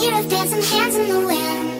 fear of dancing hands in the wind.